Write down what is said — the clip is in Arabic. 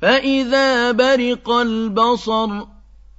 فَإِذَا بَرِقَ الْبَصَرُ